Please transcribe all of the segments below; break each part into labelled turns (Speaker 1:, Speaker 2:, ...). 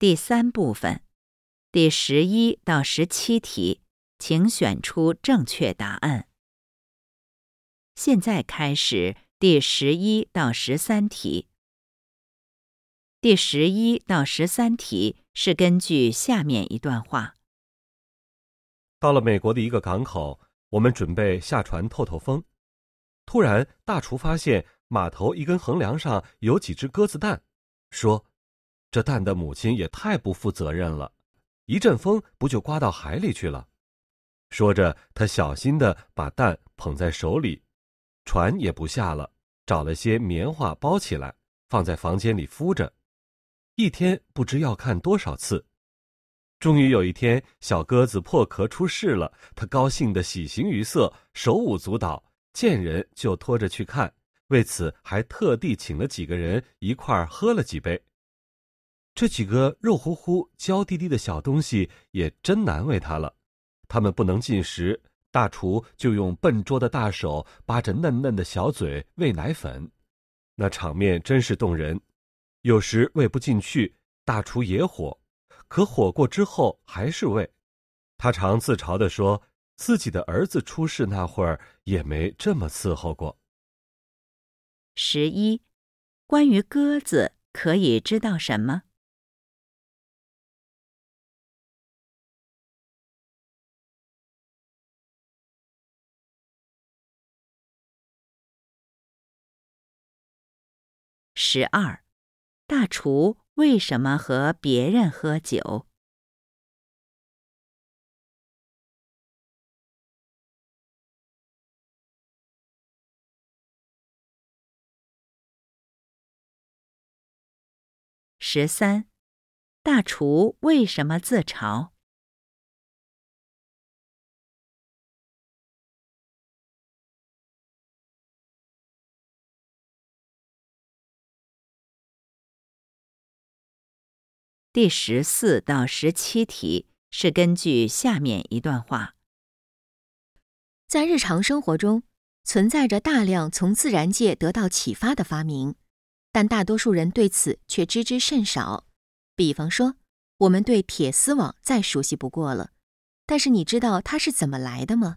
Speaker 1: 第三部分，第十一到十七题，请选出正确答案。现在开始第十一到十三题。第十一到十三题是根据下面一段话：
Speaker 2: 到了美国的一个港口，我们准备下船透透风。突然，大厨发现码头一根横梁上有几只鸽子蛋，说。这蛋的母亲也太不负责任了，一阵风不就刮到海里去了？说着，他小心的把蛋捧在手里，船也不下了，找了些棉花包起来，放在房间里敷着。一天不知要看多少次，终于有一天，小鸽子破壳出世了，他高兴的喜形于色，手舞足蹈，见人就拖着去看，为此还特地请了几个人一块儿喝了几杯。这几个肉乎乎、娇滴滴的小东西也真难为他了，他们不能进食，大厨就用笨拙的大手扒着嫩嫩的小嘴喂奶粉，那场面真是动人。有时喂不进去，大厨也火，可火过之后还是喂。他常自嘲地说，自己的儿子出世那会儿也没这么伺候过。
Speaker 1: 十一，关于鸽子可以知道什么？十二，大厨为什么和别人喝酒？十三，大厨为什么自嘲？第十四到十七题是根据下面一段话：
Speaker 3: 在日常生活中，存在着大量从自然界得到启发的发明，但大多数人对此却知之甚少。比方说，我们对铁丝网再熟悉不过了，但是你知道它是怎么来的吗？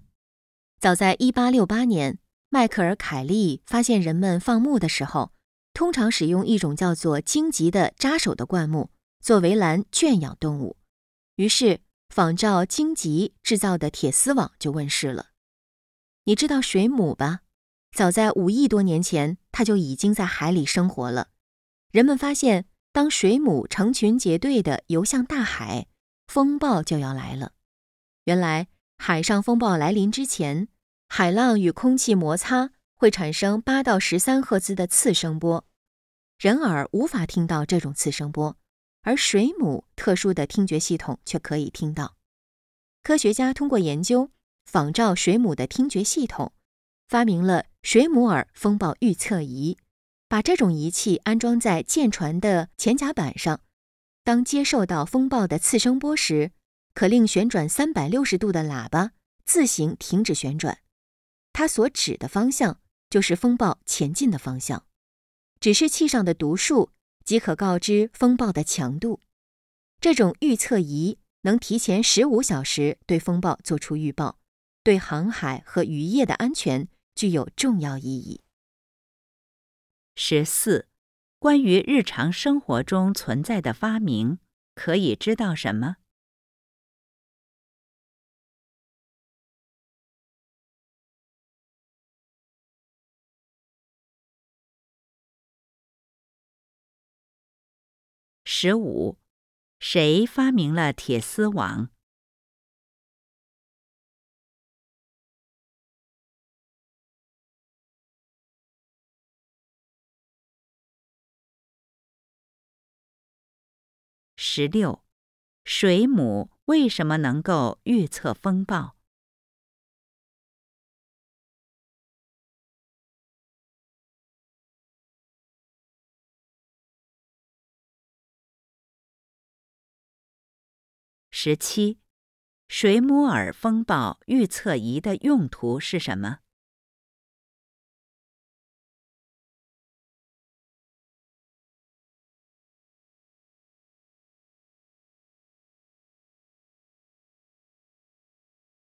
Speaker 3: 早在一八六八年，迈克尔·凯利发现人们放牧的时候，通常使用一种叫做荆棘的扎手的灌木。做围栏圈养动物，于是仿照荆棘制造的铁丝网就问世了。你知道水母吧？早在五亿多年前，它就已经在海里生活了。人们发现，当水母成群结队地游向大海，风暴就要来了。原来，海上风暴来临之前，海浪与空气摩擦会产生八到十三赫兹的次声波，人耳无法听到这种次声波。而水母特殊的听觉系统却可以听到。科学家通过研究仿照水母的听觉系统，发明了水母耳风暴预测仪。把这种仪器安装在舰船的前甲板上，当接受到风暴的次声波时，可令旋转三百六十度的喇叭自行停止旋转。它所指的方向就是风暴前进的方向。指示器上的读数。即可告知风暴的强度。这种预测仪能提前十五小时对风暴做出预报，对航海和渔业的安全具有重要意义。
Speaker 1: 十四，关于日常生活中存在的发明，可以知道什么？十五，谁发明了铁丝网？十六，水母为什么能够预测风暴？十七，水母耳风暴预测仪的用途是什么？